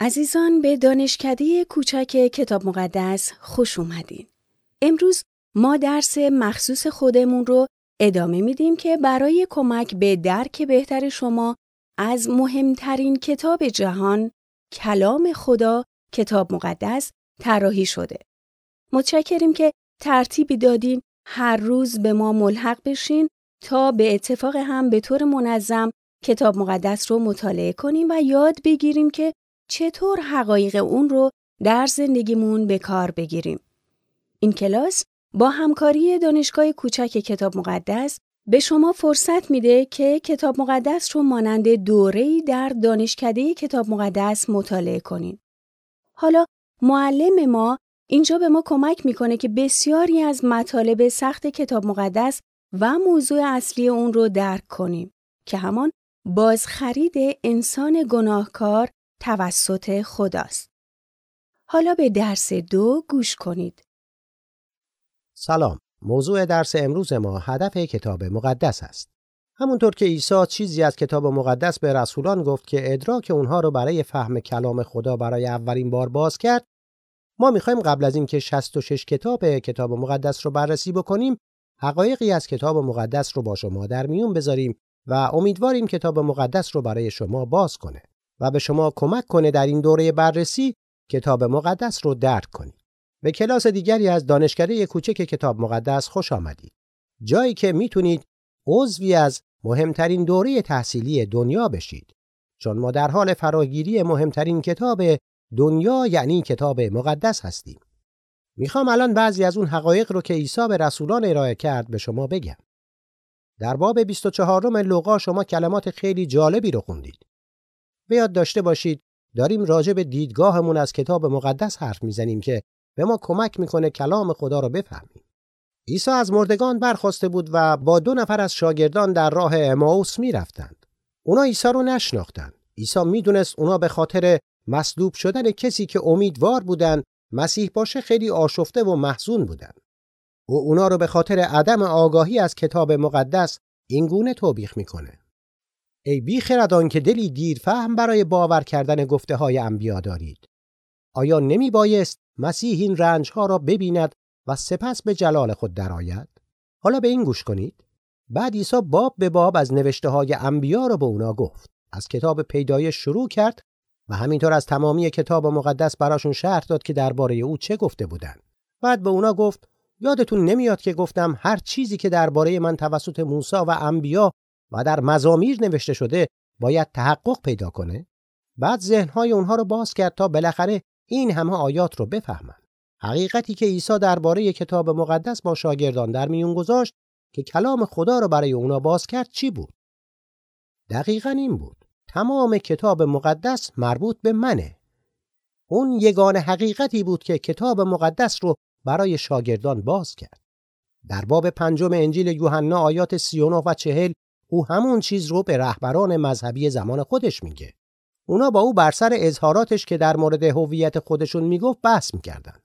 عزیزان به دانشکده کوچک کتاب مقدس خوش اومدین. امروز ما درس مخصوص خودمون رو ادامه میدیم که برای کمک به درک بهتر شما از مهمترین کتاب جهان کلام خدا کتاب مقدس طراحی شده. متشکریم که ترتیبی دادین هر روز به ما ملحق بشین تا به اتفاق هم به طور منظم کتاب مقدس رو مطالعه کنیم و یاد بگیریم که چطور حقایق اون رو در زندگیمون به کار بگیریم. این کلاس با همکاری دانشگاه کوچک کتاب مقدس به شما فرصت میده که کتاب مقدس رو مانند دوره‌ای در دانشکده کتاب مقدس مطالعه کنین. حالا معلم ما اینجا به ما کمک می‌کنه که بسیاری از مطالب سخت کتاب مقدس و موضوع اصلی اون رو درک کنیم که همان بازخرید انسان گناهکار توسط خداست. حالا به درس دو گوش کنید. سلام. موضوع درس امروز ما هدف کتاب مقدس است. همونطور که عیسی چیزی از کتاب مقدس به رسولان گفت که ادراک اونها رو برای فهم کلام خدا برای اولین بار باز کرد، ما می‌خوایم قبل از اینکه 66 کتاب کتاب مقدس رو بررسی بکنیم، حقایقی از کتاب مقدس رو با شما در میون بذاریم و امیدواریم کتاب مقدس رو برای شما باز کنه. و به شما کمک کنه در این دوره بررسی کتاب مقدس رو درک کنید. به کلاس دیگری از دانشکده کوچک کتاب مقدس خوش آمدید. جایی که می‌تونید عضوی از مهمترین دوره تحصیلی دنیا بشید. چون ما در حال فراگیری مهمترین کتاب دنیا یعنی کتاب مقدس هستیم. می‌خوام الان بعضی از اون حقایق رو که عیسی به رسولان ارائه کرد به شما بگم. در باب 24 لوقا شما کلمات خیلی جالبی رو خوندید. به یاد داشته باشید داریم راجع به دیدگاهمون از کتاب مقدس حرف می‌زنیم که به ما کمک می‌کنه کلام خدا رو بفهمیم. عیسی از مردگان برخواسته بود و با دو نفر از شاگردان در راه اماوس می‌رفتند. اونا عیسی رو نشناختند. عیسی می‌دونست اونا به خاطر مصلوب شدن کسی که امیدوار بودن مسیح باشه خیلی آشفته و محزون بودن. و اونا رو به خاطر عدم آگاهی از کتاب مقدس اینگونه توبیخ می‌کنه. ای بیخردان که دلی دیر فهم برای باور کردن گفته های انبیا دارید. آیا نمی بایست مسیح این رنج ها را ببیند و سپس به جلال خود درآید؟ حالا به این گوش کنید. بعد عیسی باب به باب از نوشته های انبیا را به اونا گفت. از کتاب پیدایش شروع کرد و همینطور از تمامی کتاب مقدس براشون شرح داد که درباره او چه گفته بودند. بعد به اونا گفت یادتون نمیاد که گفتم هر چیزی که درباره من توسط موسی و انبیا و در مزامیر نوشته شده باید تحقق پیدا کنه؟ بعد ذهنهای اونها رو باز کرد تا بالاخره این همه آیات رو بفهمن. حقیقتی که عیسی درباره کتاب مقدس با شاگردان در میون گذاشت که کلام خدا رو برای اونا باز کرد چی بود؟ دقیقا این بود. تمام کتاب مقدس مربوط به منه. اون یگان حقیقتی بود که کتاب مقدس رو برای شاگردان باز کرد. در باب پنجم انجیل یوحنا آیات 39 و 40 او همون چیز رو به رهبران مذهبی زمان خودش میگه. اونا با او بر سر اظهاراتش که در مورد هویت خودشون می‌گفت بحث می‌کردن.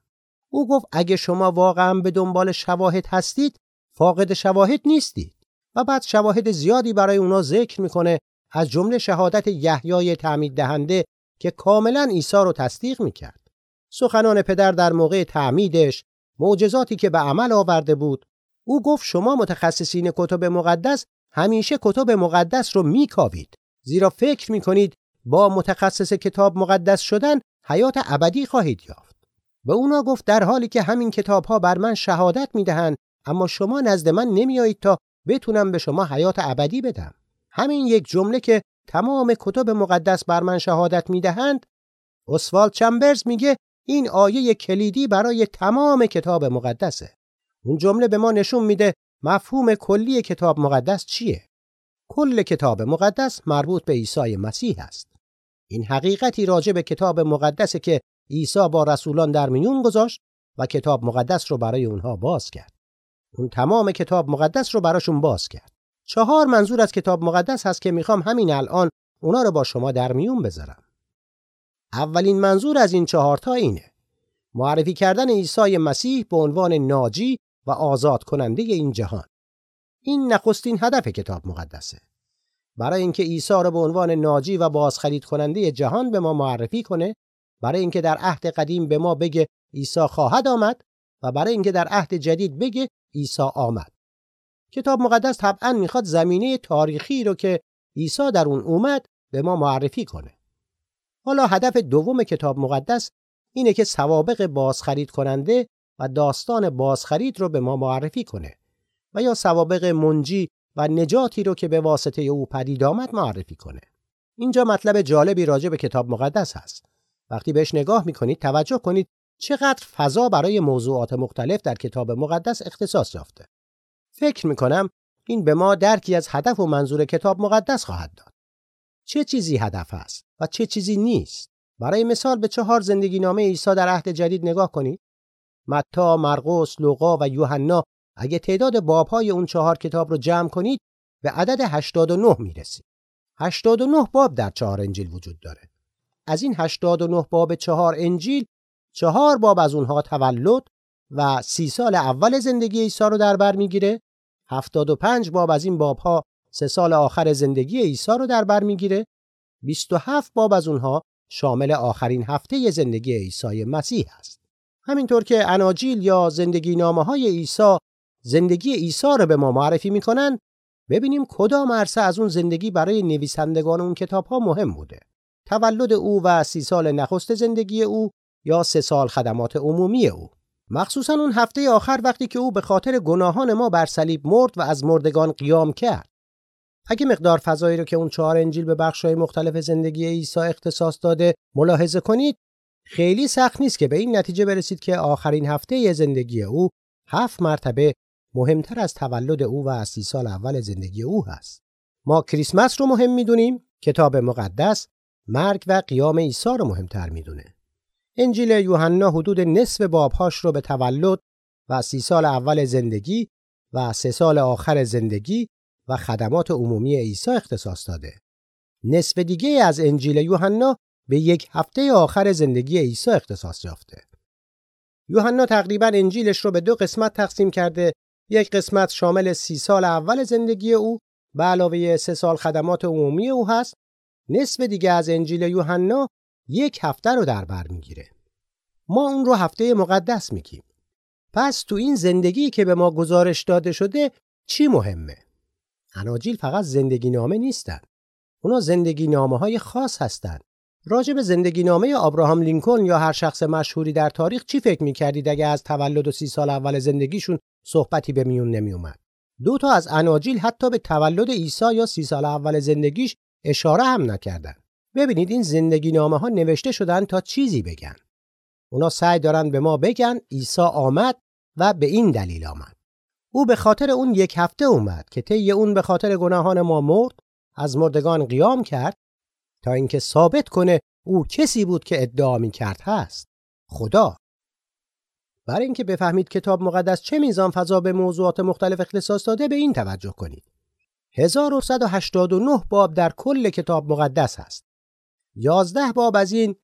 او گفت اگه شما واقعا به دنبال شواهد هستید فاقد شواهد نیستید و بعد شواهد زیادی برای اونا ذکر می‌کنه از جمله شهادت یحیای تعمید دهنده که کاملا عیسی رو تصدیق می‌کرد. سخنان پدر در موقع تعمیدش، معجزاتی که به عمل آورده بود، او گفت شما متخصصین کتب مقدس همیشه کتب مقدس رو میکاوید. زیرا فکر می‌کنید با متخصص کتاب مقدس شدن حیات ابدی خواهید یافت. به اونا گفت در حالی که همین کتاب ها بر من شهادت می‌دهند اما شما نزد من نمیایید تا بتونم به شما حیات ابدی بدم. همین یک جمله که تمام کتب مقدس بر من شهادت می‌دهند اسوالد چمبرز میگه این آیه کلیدی برای تمام کتاب مقدسه. اون جمله به ما نشون میده مفهوم کلی کتاب مقدس چیه؟ کل کتاب مقدس مربوط به عیسی مسیح است. این حقیقتی راجع به کتاب مقدسه که عیسی با رسولان در میون گذاشت و کتاب مقدس رو برای اونها باز کرد. اون تمام کتاب مقدس رو براشون باز کرد. چهار منظور از کتاب مقدس هست که می‌خوام همین الان اونا رو با شما در میون بذارم. اولین منظور از این چهارتا اینه. معرفی کردن عیسی مسیح به عنوان ناجی و آزاد کننده این جهان. این نخستین هدف کتاب مقدسه. برای اینکه عیسی را به عنوان ناجی و بازخرید کننده جهان به ما معرفی کنه برای اینکه در عهد قدیم به ما بگه عیسی خواهد آمد و برای اینکه در عهد جدید بگه عیسی آمد. کتاب مقدس طبعا می‌خواد زمینه تاریخی رو که عیسی در اون اومد به ما معرفی کنه. حالا هدف دوم کتاب مقدس اینه که سوابق بازخرید کننده و داستان بازخرید رو به ما معرفی کنه و یا سوابق منجی و نجاتی رو که به واسطه او پدید آمد معرفی کنه. اینجا مطلب جالبی راجع به کتاب مقدس هست. وقتی بهش نگاه می‌کنید توجه کنید چقدر فضا برای موضوعات مختلف در کتاب مقدس اختصاص یافته. فکر می‌کنم این به ما درکی از هدف و منظور کتاب مقدس خواهد داد. چه چیزی هدف است و چه چیزی نیست؟ برای مثال به چهار زندگی نامه عیسی در عهد جدید نگاه کنید. متا، مرقس، لوقا و یوحنا اگه تعداد بابهای اون چهار کتاب رو جمع کنید به عدد 89 می‌رسید. 89 باب در چهار انجیل وجود داره. از این 89 باب چهار انجیل چهار باب از اونها تولد و سی سال اول زندگی عیسی رو در بر می‌گیره 75 باب از این بابها سه سال آخر زندگی عیسی رو در بر می‌گیره 27 باب از اونها شامل آخرین هفته زندگی عیسی مسیح است همینطور که اناجیل یا زندگی نامه های عیسی زندگی عیسی رو به ما معرفی می‌کنن ببینیم کدام عرصه از اون زندگی برای نویسندگان اون کتاب ها مهم بوده. تولد او و سی سال نخست زندگی او یا سه سال خدمات عمومی او. مخصوصا اون هفته آخر وقتی که او به خاطر گناهان ما بر صلیب مرد و از مردگان قیام کرد. اگه مقدار فضایی رو که اون چهار انجیل به بخش‌های مختلف زندگی عیسی اختصاص داده ملاحظه کنید خیلی سخت نیست که به این نتیجه برسید که آخرین هفته زندگی او هفت مرتبه مهمتر از تولد او و سی سال اول زندگی او هست. ما کریسمس رو مهم می‌دونیم، کتاب مقدس مرگ و قیام عیسی رو مهمتر می‌دونه. انجیل یوحنا حدود نصف بابهاش رو به تولد و سی سال اول زندگی و سه سال آخر زندگی و خدمات عمومی عیسی اختصاص داده. نصف دیگه از انجیل یوحنا به یک هفته آخر زندگی عیسی اختصاص یافته. یوحنا تقریبا انجیلش رو به دو قسمت تقسیم کرده. یک قسمت شامل سی سال اول زندگی او به علاوه سه سال خدمات عمومی او هست. نصف دیگه از انجیل یوحنا یک هفته رو در بر می‌گیره. ما اون رو هفته مقدس میگیم. پس تو این زندگی که به ما گزارش داده شده چی مهمه؟ اناجیل فقط زندگی نامه نیستن. اونا زندگی نامه های خاص هستند راجع به زندگی نامه آبراهام لینکلن یا هر شخص مشهوری در تاریخ چی فکر می‌کردید اگه از تولد و سی سال اول زندگیشون صحبتی به میون نمیومد. دو تا از اناجیل حتی به تولد عیسی یا سی سال اول زندگیش اشاره هم نکردن. ببینید این زندگی نامه ها نوشته شدن تا چیزی بگن. اونا سعی دارن به ما بگن عیسی آمد و به این دلیل آمد. او به خاطر اون یک هفته اومد که طی اون به خاطر گناهان ما مرد، از مردگان قیام کرد تا اینکه ثابت کنه او کسی بود که ادعا می کرد هست. خدا برای اینکه بفهمید کتاب مقدس چه میزان فضا به موضوعات مختلف اختصاص داده به این توجه کنید. 1189 باب در کل کتاب مقدس هست. 11 باب از این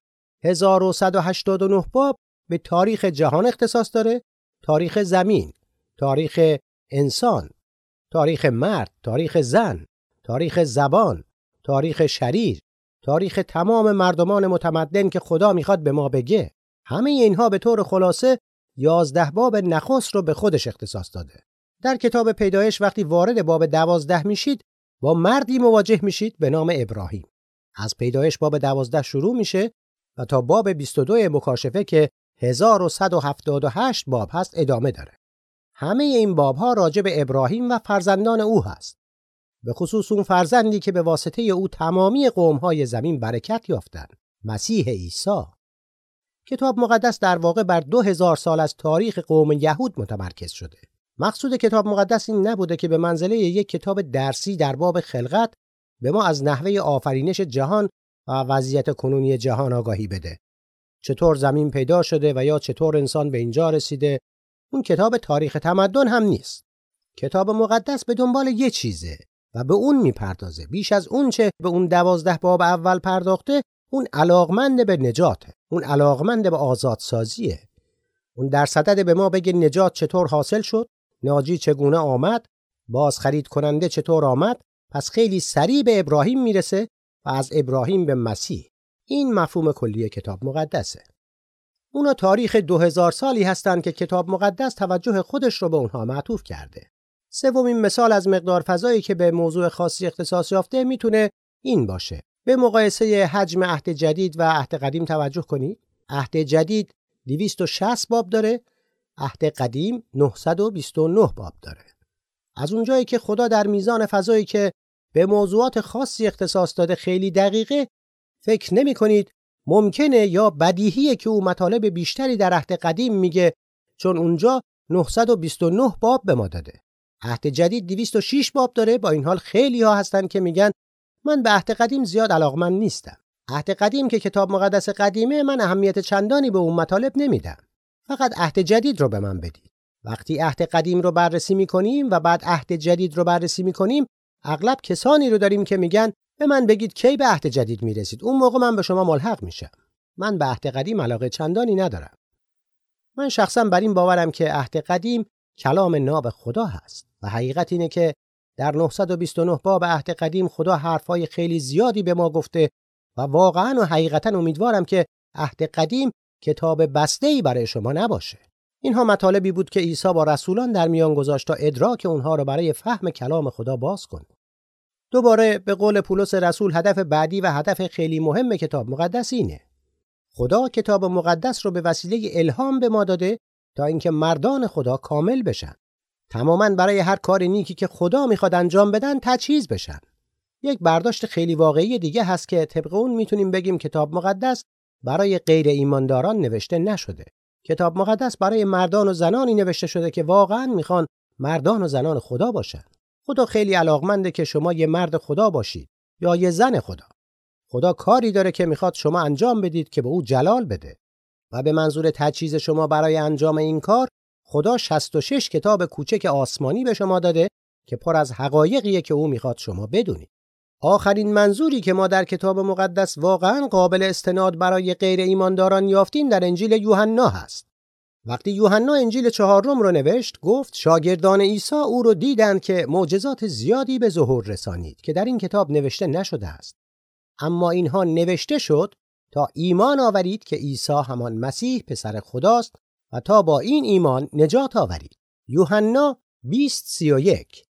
1189 باب به تاریخ جهان اختصاص داره، تاریخ زمین، تاریخ انسان، تاریخ مرد، تاریخ زن، تاریخ زبان، تاریخ شریر، تاریخ تمام مردمان متمدن که خدا می‌خواد به ما بگه. همه اینها به طور خلاصه یازده باب نخست رو به خودش اختصاص داده. در کتاب پیدایش وقتی وارد باب دوازده میشید با مردی مواجه میشید به نام ابراهیم. از پیدایش باب دوازده شروع میشه و تا باب 22 مکاشفه که 1178 باب هست ادامه داره. همه این باب ها راجع به ابراهیم و فرزندان او هست. به خصوص اون فرزندی که به واسطه او تمامی قوم های زمین برکت یافتند. مسیح عیسی کتاب مقدس در واقع بر دو هزار سال از تاریخ قوم یهود متمرکز شده. مقصود کتاب مقدس این نبوده که به منزله یک کتاب درسی در باب خلقت به ما از نحوه آفرینش جهان و وضعیت کنونی جهان آگاهی بده. چطور زمین پیدا شده و یا چطور انسان به اینجا رسیده اون کتاب تاریخ تمدن هم نیست. کتاب مقدس به دنبال یه چیزه و به اون می‌پردازه. بیش از اون چه به اون دوازده باب اول پرداخته اون علاقمند به نجاته. اون علاقمند به آزادسازیه. اون در صدد به ما بگه نجات چطور حاصل شد ناجی چگونه آمد باز خرید کننده چطور آمد پس خیلی سریع به ابراهیم می‌رسه و از ابراهیم به مسیح. این مفهوم کلی کتاب مقدسه. اونا تاریخ دو هزار سالی هستند که کتاب مقدس توجه خودش رو به اونها معطوف کرده. سومین مثال از مقدار فضایی که به موضوع خاصی اختصاص یافته می‌تونه این باشه. به مقایسه حجم عهد جدید و عهد قدیم توجه کنید. عهد جدید 260 باب داره. عهد قدیم 929 باب داره. از اونجایی که خدا در میزان فضایی که به موضوعات خاصی اختصاص داده خیلی دقیقه فکر نمی کنید ممکنه یا بدیهیه که او مطالب بیشتری در عهد قدیم میگه چون اونجا 929 باب به ما داده. عهد جدید 206 باب داره. با این حال خیلی ها هستن که میگن من به عهد قدیم زیاد علاقمند نیستم. عهد قدیم که کتاب مقدس قدیمه من اهمیت چندانی به اون مطالب نمیدم. فقط عهد جدید رو به من بدید. وقتی عهد قدیم رو بررسی می‌کنیم و بعد عهد جدید رو بررسی می‌کنیم اغلب کسانی رو داریم که میگن به من بگید کی به عهد جدید می‌رسید. اون موقع من به شما ملحق میشم. من به عهد قدیم علاقه چندانی ندارم. من شخصا بر این باورم که عهد قدیم کلام ناب خدا هست و حقیقت اینه که در 929 باب عهد قدیم خدا حرفای خیلی زیادی به ما گفته و واقعا و حقیقتا امیدوارم که عهد قدیم کتاب بسته ای برای شما نباشه. اینها مطالبی بود که عیسی با رسولان در میان گذاشت تا ادراک اونها را برای فهم کلام خدا باز کنه. دوباره به قول پولس رسول هدف بعدی و هدف خیلی مهم کتاب مقدس اینه. خدا کتاب مقدس رو به وسیله الهام به ما داده تا اینکه مردان خدا کامل بشن. تماما برای هر کار نیکی که خدا می‌خواد انجام بدن تجهیز بشن. یک برداشت خیلی واقعی دیگه هست که طبق اون می‌تونیم بگیم کتاب مقدس برای غیر ایمانداران نوشته نشده. کتاب مقدس برای مردان و زنانی نوشته شده که واقعا می‌خوان مردان و زنان خدا باشن. خدا خیلی علاقمنده که شما یه مرد خدا باشید یا یه زن خدا. خدا کاری داره که می‌خواد شما انجام بدید که به او جلال بده. و به منظور تجهیز شما برای انجام این کار خدا 66 کتاب کوچک آسمانی به شما داده که پر از حقایقیه که او می‌خواد شما بدونید. آخرین منظوری که ما در کتاب مقدس واقعا قابل استناد برای غیر ایمانداران یافتیم در انجیل یوحنا هست. وقتی یوحنا انجیل چهارم رو نوشت گفت شاگردان عیسی او رو دیدند که معجزات زیادی به ظهور رسانید که در این کتاب نوشته نشده است. اما اینها نوشته شد تا ایمان آورید که عیسی همان مسیح پسر خداست و تا با این ایمان نجات آورید. یوحنا 20:31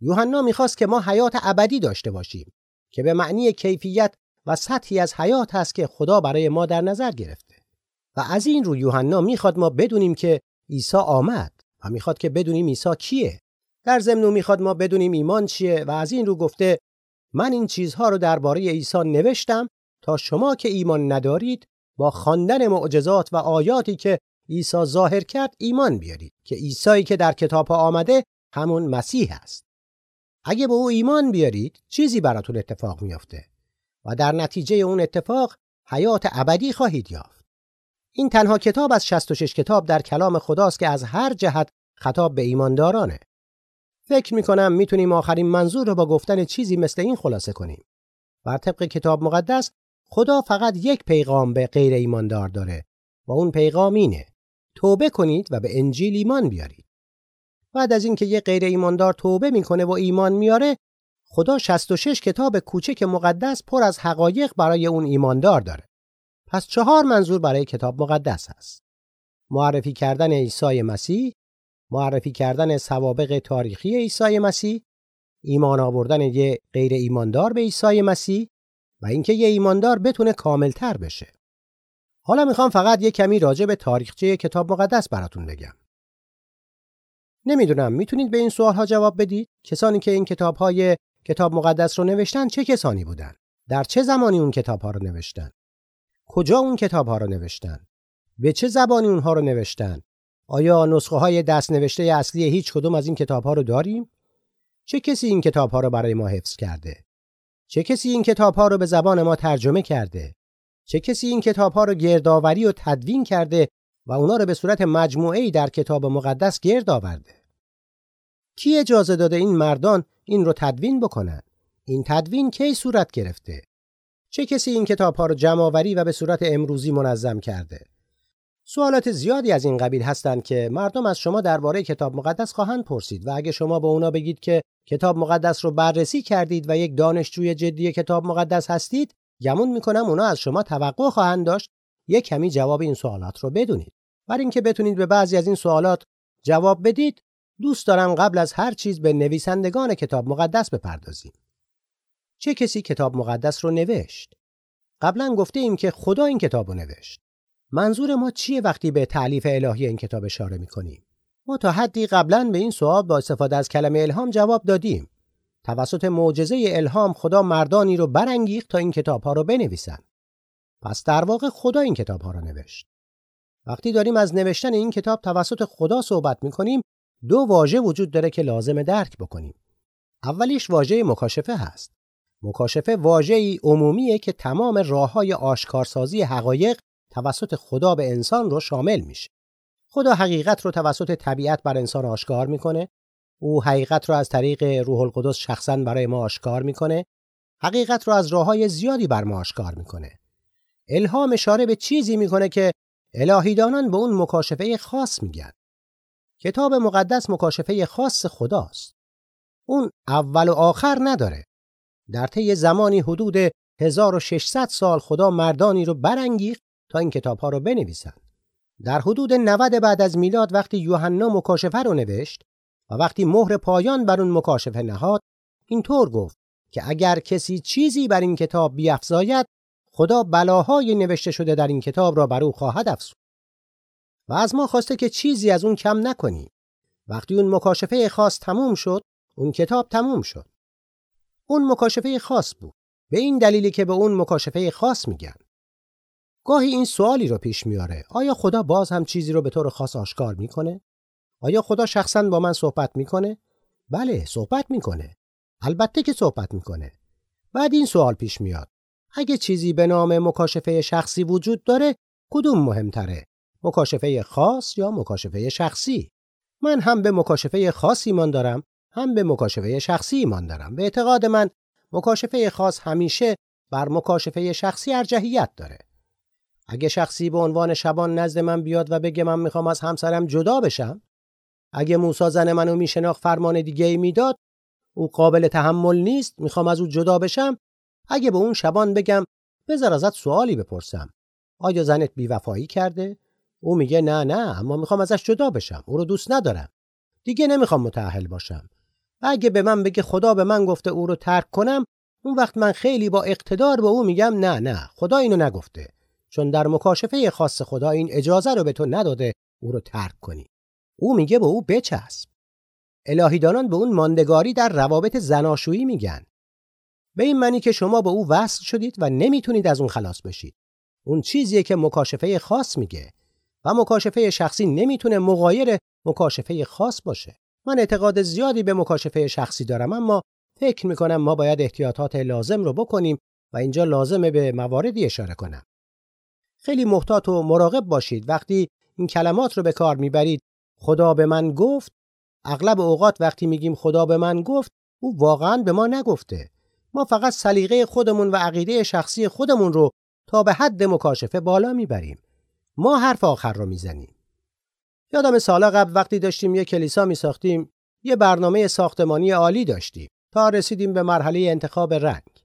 یوحنا می‌خواست که ما حیات ابدی داشته باشیم که به معنی کیفیت و سطحی از حیات هست که خدا برای ما در نظر گرفته. و از این رو یوحنا می‌خواد ما بدونیم که عیسی آمد و می‌خواد که بدونیم عیسی کیه. در ضمن می‌خواد ما بدونیم ایمان چیه و از این رو گفته من این چیزها رو درباره عیسی نوشتم تا شما که ایمان ندارید با خواندن معجزات و آیاتی که عیسی ظاهر کرد ایمان بیارید که عیسی که در کتاب آمده همون مسیح است. اگه به او ایمان بیارید چیزی براتون اتفاق میافته و در نتیجه اون اتفاق حیات ابدی خواهید یافت. این تنها کتاب از 66 کتاب در کلام خداست که از هر جهت خطاب به ایماندارانه. فکر می‌کنم می‌تونیم آخرین منظور رو با گفتن چیزی مثل این خلاصه کنیم. بر طبق کتاب مقدس خدا فقط یک پیغام به غیر ایماندار داره و اون پیغام اینه. توبه کنید و به انجیل ایمان بیارید. بعد از اینکه یه غیر ایماندار توبه می‌کنه و ایمان میاره خدا 66 کتاب کوچک مقدس پر از حقایق برای اون ایماندار داره. پس چهار منظور برای کتاب مقدس هست. معرفی کردن عیسی مسیح معرفی کردن سوابق تاریخی عیسی مسیح ایمان آوردن یه غیر ایماندار به عیسی مسیح و اینکه یه ایماندار بتونه کاملتر بشه. حالا می‌خوام فقط یه کمی راجع به تاریخچه کتاب مقدس براتون بگم. نمی‌دونم می‌تونید به این سوال ها جواب بدید؟ کسانی که این کتاب های کتاب مقدس رو نوشتن چه کسانی بودن؟ در چه زمانی اون کتاب ها رو نوشتن؟ کجا اون کتاب ها رو نوشتن؟ به چه زبانی اونها رو نوشتن؟ آیا نسخه های دست نوشته اصلی هیچ کدوم از این کتاب ها رو داریم؟ چه کسی این کتاب ها رو برای ما حفظ کرده؟ چه کسی این کتاب ها رو به زبان ما ترجمه کرده؟ چه کسی این کتاب ها رو گردآوری و تدوین کرده و اونا رو به صورت مجموعه در کتاب مقدس گرد آورده؟ کی اجازه داده این مردان این رو تدوین بکنن؟ این تدوین کی صورت گرفته؟ چه کسی این کتاب ها رو جمع آوری و به صورت امروزی منظم کرده؟ سوالات زیادی از این قبیل هستند که مردم از شما درباره کتاب مقدس خواهند پرسید و اگه شما به اونا بگید که کتاب مقدس رو بررسی کردید و یک دانشجوی جدی کتاب مقدس هستید گمون می‌کنم اونا از شما توقع خواهند داشت. یک کمی جواب این سوالات رو بدونید. برای اینکه بتونید به بعضی از این سوالات جواب بدید دوست دارم قبل از هر چیز به نویسندگان کتاب مقدس بپردازیم. چه کسی کتاب مقدس رو نوشت؟ قبلا گفته ایم که خدا این کتاب رو نوشت. منظور ما چیه وقتی به تعلیف الهی این کتاب اشاره می‌کنیم؟ ما تا حدی قبلا به این سوال با استفاده از کلمه الهام جواب دادیم. توسط معجزه الهام خدا مردانی رو برانگیخت تا این کتاب ها رو بنویسن. پس در واقع خدا این کتاب ها رو نوشت. وقتی داریم از نوشتن این کتاب توسط خدا صحبت می‌کنیم دو واژه وجود داره که لازم درک بکنیم. اولیش واژه مکاشفه هست. مکاشفه واژه‌ای عمومیه که تمام راههای آشکارسازی حقایق توسط خدا به انسان رو شامل میشه. خدا حقیقت رو توسط طبیعت بر انسان آشکار می‌کنه. او حقیقت رو از طریق روح القدس شخصا برای ما آشکار می‌کنه. حقیقت رو از راههای زیادی بر ما آشکار می‌کنه. الهام اشاره به چیزی می‌کنه که الهیدانان به اون مکاشفه خاص میگن. کتاب مقدس مکاشفه خاص خداست. اون اول و آخر نداره. در طی زمانی حدود 1600 سال خدا مردانی رو برانگیخت تا این کتاب ها رو بنویسند. در حدود 90 بعد از میلاد وقتی یوحنا مکاشفه رو نوشت و وقتی مهر پایان بر اون مکاشفه نهاد اینطور گفت که اگر کسی چیزی بر این کتاب بیافزاید خدا بلاهای نوشته شده در این کتاب را بر او خواهد افزود. و از ما خواسته که چیزی از اون کم نکنیم وقتی اون مکاشفه خاص تموم شد اون کتاب تموم شد. اون مکاشفه خاص بود. به این دلیلی که به اون مکاشفه خاص میگن. گاهی این سوالی رو پیش میاره. آیا خدا باز هم چیزی رو به طور خاص آشکار می‌کنه؟ آیا خدا شخصا با من صحبت می‌کنه؟ بله صحبت می‌کنه. البته که صحبت می‌کنه. بعد این سوال پیش میاد. اگه چیزی به نام مکاشفه شخصی وجود داره کدوم مهمتره؟ مکاشفه خاص یا مکاشفه شخصی؟ من هم به مکاشفه خاص ایمان دارم هم به مکاشفه شخصی ایمان دارم. به اعتقاد من مکاشفه خاص همیشه بر مکاشفه شخصی ارجحیت داره. اگه شخصی به عنوان شبان نزد من بیاد و بگه من می‌خوام از همسرم جدا بشم اگه موسا زن منو میشناخت فرمان دیگه ای می‌داد او قابل تحمل نیست می‌خوام از او جدا بشم اگه به اون شبان بگم بذار ازت سوالی بپرسم. آیا زنت بیوفایی کرده؟ او میگه نه نه اما می‌خوام ازش جدا بشم او رو دوست ندارم. دیگه نمی‌خوام متأهل باشم. اگه به من بگه خدا به من گفته او رو ترک کنم اون وقت من خیلی با اقتدار به او میگم نه نه خدا اینو نگفته. چون در مکاشفه خاص خدا این اجازه رو به تو نداده او رو ترک کنی. او میگه به او بچسب. الهیدانان به اون ماندگاری در روابط زناشویی میگن. به این معنی که شما به او وصل شدید و نمی‌تونید از اون خلاص بشید. اون چیزیه که مکاشفه خاص میگه. و مکاشفه شخصی نمی‌تونه مغایر مکاشفه خاص باشه. من اعتقاد زیادی به مکاشفه شخصی دارم اما فکر می‌کنم ما باید احتیاطات لازم رو بکنیم و اینجا لازمه به مواردی اشاره کنم. خیلی محتاط و مراقب باشید. وقتی این کلمات رو به کار می‌برید خدا به من گفت اغلب اوقات وقتی میگیم خدا به من گفت او واقعا به ما نگفته. ما فقط سلیقه خودمون و عقیده شخصی خودمون رو تا به حد مکاشفه بالا می‌بریم. ما حرف آخر رو می‌زنیم. یادم سالا قبل وقتی داشتیم یه کلیسا میساختیم یه برنامه ساختمانی عالی داشتیم. تا رسیدیم به مرحله انتخاب رنگ.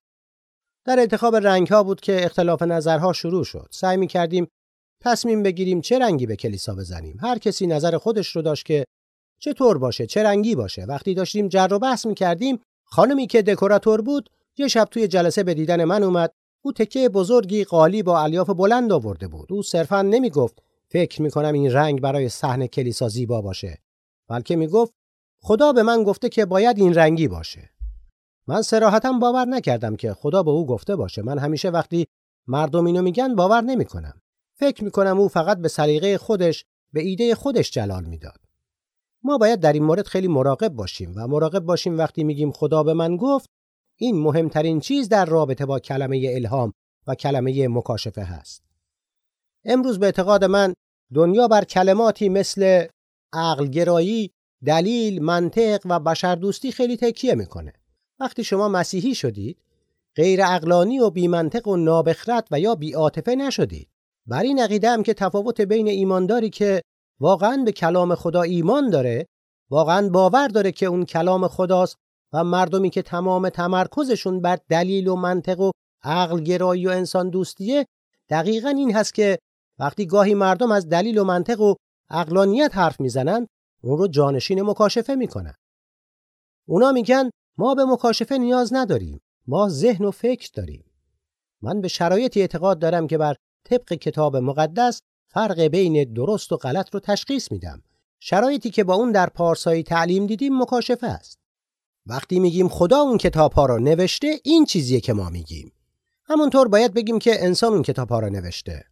در انتخاب رنگ ها بود که اختلاف نظرها شروع شد. سعی می کردیم تصمیم بگیریم چه رنگی به کلیسا بزنیم. هر کسی نظر خودش رو داشت که چطور باشه چه رنگی باشه. وقتی داشتیم جر و بحث می کردیم خانمی که دکوراتور بود یه شب توی جلسه به دیدن من اومد. او تکه بزرگی قالی با الیاف بلند آورده بود. او صرفا نمی‌گفت فکر می‌کنم این رنگ برای صحن کلیسا زیبا باشه. بلکه می‌گفت خدا به من گفته که باید این رنگی باشه. من سراحتا باور نکردم که خدا به او گفته باشه. من همیشه وقتی مردم اینو میگن باور نمی‌کنم. فکر می‌کنم او فقط به سلیقه خودش به ایده خودش جلال می‌داد. ما باید در این مورد خیلی مراقب باشیم و مراقب باشیم وقتی میگیم خدا به من گفت این مهمترین چیز در رابطه با کلمه الهام و کلمه مکاشفه هست. امروز به اعتقاد من دنیا بر کلماتی مثل عقلگرایی، دلیل، منطق و بشردوستی خیلی تکیه می‌کنه. وقتی شما مسیحی شدید، غیر اقلانی و بیمنطق و نابخرت و یا بیاتفه نشدید. بر این عقیده هم که تفاوت بین ایمانداری که واقعا به کلام خدا ایمان داره، واقعا باور داره که اون کلام خداست و مردمی که تمام تمرکزشون بر دلیل و منطق و عقل گرایی و انسان دوستیه دقیقا این هست که وقتی گاهی مردم از دلیل و منطق و عقلانیت حرف می‌زنن اون رو جانشین مکاشفه می‌کنن اونا میگن ما به مکاشفه نیاز نداریم. ما ذهن و فکر داریم. من به شرایطی اعتقاد دارم که بر طبق کتاب مقدس فرق بین درست و غلط رو تشخیص میدم. شرایطی که با اون در پارسایی تعلیم دیدیم مکاشفه است. وقتی میگیم خدا اون کتاب ها رو نوشته این چیزیه که ما میگیم. همونطور باید بگیم که انسان اون کتاب ها رو نوشته.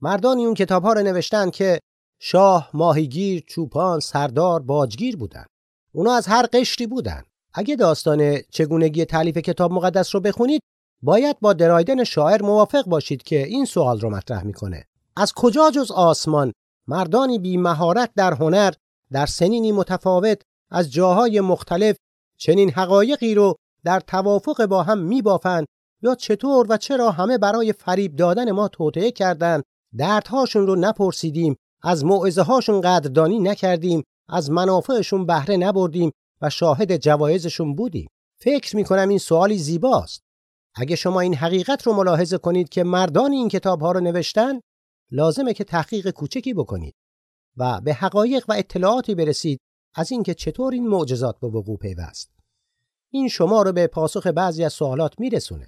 مردانی اون کتاب ها رو نوشتن که شاه، ماهیگیر، چوپان، سردار، باجگیر بودن. اونا از هر قشری بودن. اگه داستان چگونگی تعلیف کتاب مقدس رو بخونید باید با درایدن شاعر موافق باشید که این سوال رو مطرح می‌کنه. از کجا جز آسمان؟ مردانی بی مهارت در هنر در سنینی متفاوت از جاهای مختلف چنین حقایقی رو در توافق با هم میبافند یا چطور و چرا همه برای فریب دادن ما توطئه کردند؟ دردهاشون رو نپرسیدیم از موعظه هاشون قدردانی نکردیم از منافعشون بهره نبردیم و شاهد جوایزشون بودیم. فکر می‌کنم این سوالی زیباست. اگه شما این حقیقت رو ملاحظه کنید که مردان این کتاب ها رو نوشتن لازمه که تحقیق کوچکی بکنید و به حقایق و اطلاعاتی برسید از اینکه چطور این معجزات به وقوع پیوست. این شما رو به پاسخ بعضی از سوالات میرسونه.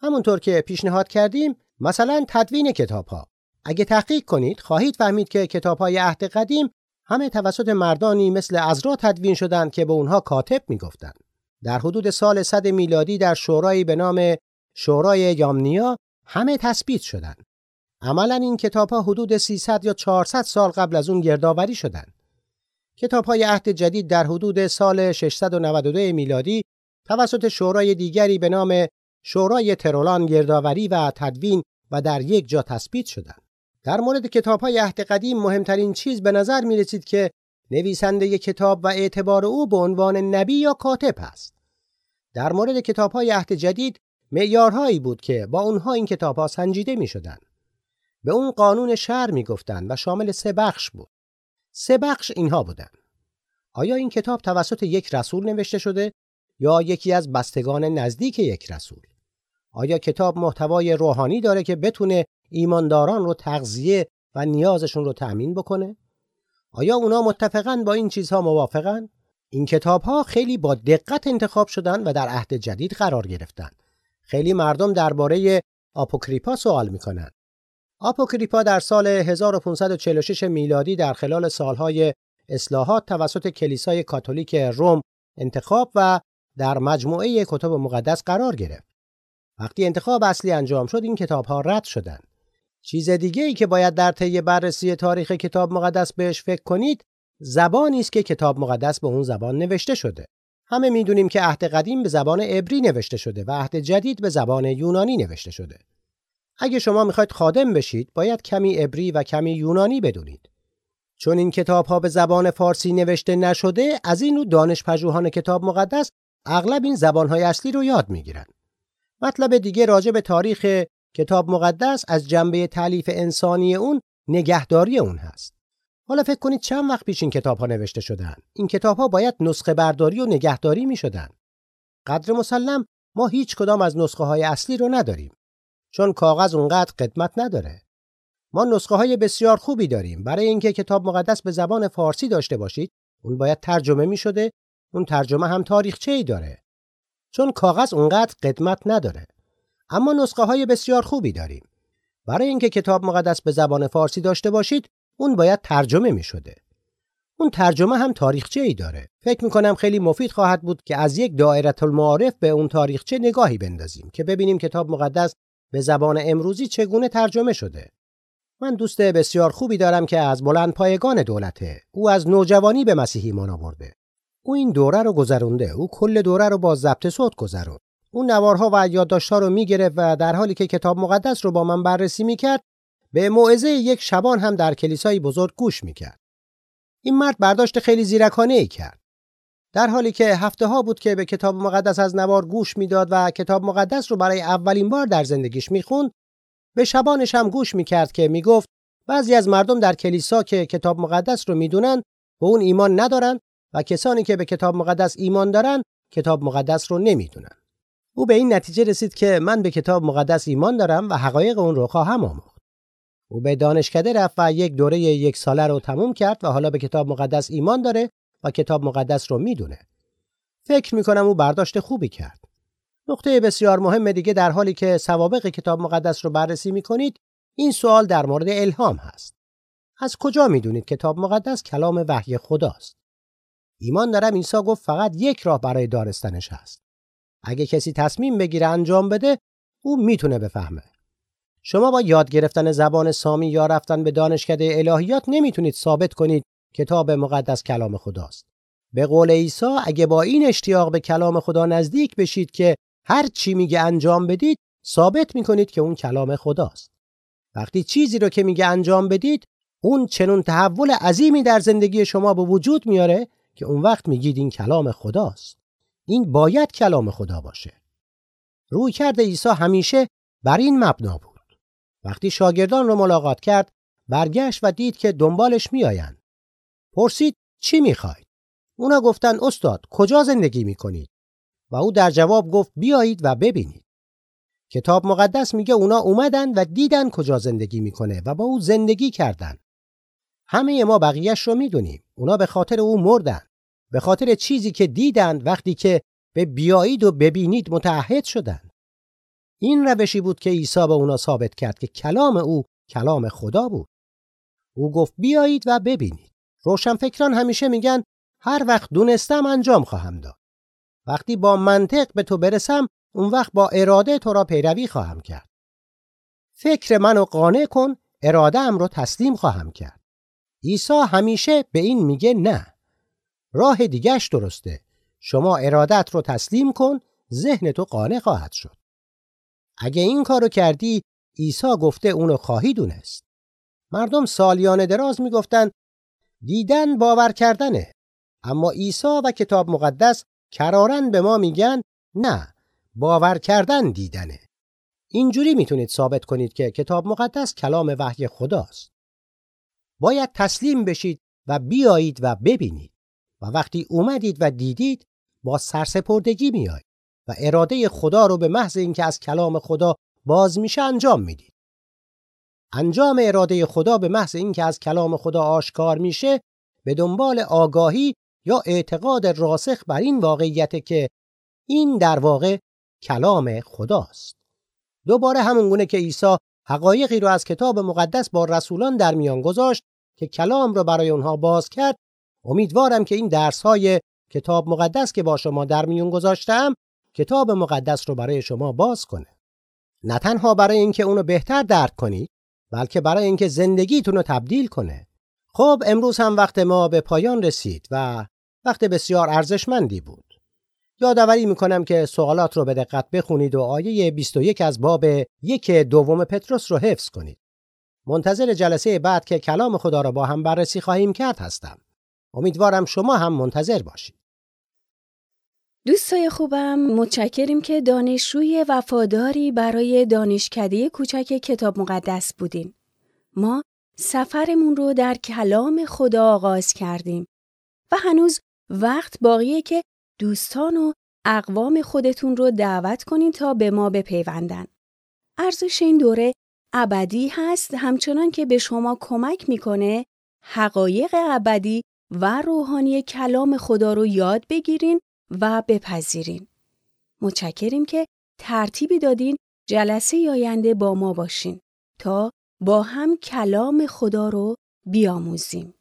همونطور که پیشنهاد کردیم مثلا تدوین کتاب ها اگه تحقیق کنید خواهید فهمید که کتاب های عهد قدیم همه توسط مردانی مثل ازرا تدوین شدند که به اونها کاتب می‌گفتند. در حدود سال 100 میلادی در شورایی به نام شورای یامنیا همه تثبیت شدند. عملا این کتاب ها حدود 300 یا 400 سال قبل از اون گردآوری شدند. کتاب های عهد جدید در حدود سال 692 میلادی توسط شورای دیگری به نام شورای ترولان گردآوری و تدوین و در یک جا تثبیت شدند. در مورد کتاب های عهد قدیم مهمترین چیز به نظر می رسید که نویسنده کتاب و اعتبار او به عنوان نبی یا کاتب است. در مورد کتاب های عهد جدید معیارهایی بود که با اونها این کتاب ها سنجیده می شدن. به اون قانون شهر می گفتن و شامل سه بخش بود. سه بخش اینها بودند. آیا این کتاب توسط یک رسول نوشته شده یا یکی از بستگان نزدیک یک رسول؟ آیا کتاب محتوای روحانی داره که بتونه ایمانداران رو تغذیه و نیازشون رو تأمین بکنه؟ آیا اونا متفقن با این چیزها موافقن؟ این کتاب ها خیلی با دقت انتخاب شدن و در عهد جدید قرار گرفتن. خیلی مردم درباره آپوکریپا سوال می‌کنن. آپوکریپا در سال 1546 میلادی در خلال سالهای اصلاحات توسط کلیسای کاتولیک روم انتخاب و در مجموعه کتب مقدس قرار گرفت. وقتی انتخاب اصلی انجام شد این کتاب ها رد شدند. چیز دیگه ای که باید در طی بررسی تاریخ کتاب مقدس بهش فکر کنید زبانی است که کتاب مقدس به اون زبان نوشته شده. همه می‌دونیم که عهد قدیم به زبان عبری نوشته شده و عهد جدید به زبان یونانی نوشته شده. اگه شما می‌خواید خادم بشید باید کمی عبری و کمی یونانی بدونید. چون این کتاب ها به زبان فارسی نوشته نشده از این رو دانش پژوهان کتاب مقدس اغلب این زبان های اصلی رو یاد می‌گیرن. مطلب دیگه راجع به تاریخ کتاب مقدس از جنبه تعلیف انسانی اون نگهداری اون هست. حالا فکر کنید چند وقت پیش این کتاب ها نوشته شدن. این کتاب ها باید نسخه برداری و نگهداری می شدن. قدر مسلم ما هیچ کدام از نسخه های اصلی رو نداریم. چون کاغذ اونقدر قدمت نداره. ما نسخه های بسیار خوبی داریم. برای اینکه کتاب مقدس به زبان فارسی داشته باشید، اون باید ترجمه می شده. اون ترجمه هم تاریخچه ای داره. چون کاغذ اونقدر قدمت نداره. اما نسخه های بسیار خوبی داریم. برای اینکه کتاب مقدس به زبان فارسی داشته باشید، اون باید ترجمه می شده. اون ترجمه هم تاریخچه ای داره. فکر می کنم خیلی مفید خواهد بود که از یک دایره المعارف به اون تاریخچه نگاهی بندازیم که ببینیم کتاب مقدس به زبان امروزی چگونه ترجمه شده. من دوست بسیار خوبی دارم که از بلند پایگان دولته. او از نوجوانی به مسیحی ایمان آورده. او این دوره رو گذرونده. او کل دوره رو با ضبط صوت گذروند. اون نوارها و یادداشت‌ها رو می‌گرفت و در حالی که کتاب مقدس رو با من بررسی می‌کرد به موعظه یک شبان هم در کلیسای بزرگ گوش می‌کرد. این مرد برداشت خیلی زیرکانه ای کرد. در حالی که هفته ها بود که به کتاب مقدس از نوار گوش می‌داد و کتاب مقدس رو برای اولین بار در زندگیش می‌خوند به شبانش هم گوش می‌کرد که می‌گفت بعضی از مردم در کلیسا که کتاب مقدس رو می‌دونن به اون ایمان ندارن و کسانی که به کتاب مقدس ایمان دارن کتاب مقدس رو نمی‌دونن. او به این نتیجه رسید که من به کتاب مقدس ایمان دارم و حقایق اون رو خواهم آموخت. او به دانشکده رفت و یک دوره یک ساله رو تموم کرد و حالا به کتاب مقدس ایمان داره و کتاب مقدس رو می‌دونه. فکر می‌کنم او برداشت خوبی کرد. نقطه بسیار مهم دیگه در حالی که سوابق کتاب مقدس رو بررسی می‌کنید این سوال در مورد الهام هست. از کجا می‌دونید کتاب مقدس کلام وحی خداست؟ ایمان دارم عیسی گفت فقط یک راه برای دارستنش هست. اگه کسی تصمیم بگیره انجام بده او می‌تونه بفهمه. شما با یاد گرفتن زبان سامی یا رفتن به دانشکده الهیات نمی‌تونید ثابت کنید کتاب مقدس کلام خداست. به قول عیسی اگه با این اشتیاق به کلام خدا نزدیک بشید که هر چی میگه انجام بدید ثابت می‌کنید که اون کلام خداست. وقتی چیزی رو که میگه انجام بدید اون چنون تحول عظیمی در زندگی شما به وجود میاره که اون وقت میگید این کلام خداست. این باید کلام خدا باشه. روی کرده عیسی همیشه بر این مبنا بود. وقتی شاگردان رو ملاقات کرد برگشت و دید که دنبالش میآیند. پرسید چی می‌خواید؟ اونا گفتن استاد کجا زندگی می‌کنید؟ و او در جواب گفت بیایید و ببینید. کتاب مقدس میگه اونا اومدن و دیدن کجا زندگی می‌کنه و با او زندگی کردن. همه ما بقیهش رو می‌دونیم. اونا به خاطر او مردن. به خاطر چیزی که دیدن وقتی که به بیایید و ببینید متعهد شدن. این روشی بود که عیسی به اونا ثابت کرد که کلام او کلام خدا بود. او گفت بیایید و ببینید. روشنفکران همیشه میگن هر وقت دونستم انجام خواهم داد. وقتی با منطق به تو برسم اون وقت با اراده تو را پیروی خواهم کرد. فکر منو قانع کن اراده ام رو تسلیم خواهم کرد. عیسی همیشه به این میگه نه. راه دیگش درسته. شما ارادت رو تسلیم کن ذهن تو قانع خواهد شد. اگه این کارو کردی عیسی گفته اونو خواهی دونست. مردم سالیان دراز می‌گفتن دیدن باور کردنه. اما عیسی و کتاب مقدس کرارن به ما میگن نه باور کردن دیدنه. اینجوری می‌تونید ثابت کنید که کتاب مقدس کلام وحی خداست. باید تسلیم بشید و بیایید و ببینید و وقتی اومدید و دیدید با سرسپردگی میایید و اراده خدا رو به محض اینکه از کلام خدا باز میشه انجام می‌دید. انجام اراده خدا به محض اینکه از کلام خدا آشکار میشه به دنبال آگاهی یا اعتقاد راسخ بر این واقعیت که این در واقع کلام خداست. دوباره همونگونه که عیسی حقایقی رو از کتاب مقدس با رسولان در میان گذاشت که کلام رو برای اونها باز کرد امیدوارم که این درس های کتاب مقدس که با شما در میون گذاشتم کتاب مقدس رو برای شما باز کنه. نه تنها برای اینکه اونو بهتر درک کنید بلکه برای اینکه زندگیتون رو تبدیل کنه. خب امروز هم وقت ما به پایان رسید و وقت بسیار ارزشمندی بود. یادآوری می‌کنم که سوالات رو به دقت بخونید و آیه 21 از باب یک دوم پتروس رو حفظ کنید. منتظر جلسه بعد که کلام خدا را با هم بررسی خواهیم کرد هستم. امیدوارم شما هم منتظر باشید. دوستای خوبم متشکریم که دانشجوی وفاداری برای دانشکده کوچک کتاب مقدس بودین. ما سفرمون رو در کلام خدا آغاز کردیم و هنوز وقت باقیه که دوستان و اقوام خودتون رو دعوت کنین تا به ما بپیوندن. ارزش این دوره ابدی هست همچنان که به شما کمک می‌کنه حقایق ابدی و روحانی کلام خدا رو یاد بگیرین و بپذیرین. متشکریم که ترتیبی دادین جلسه آینده با ما باشین تا با هم کلام خدا رو بیاموزیم.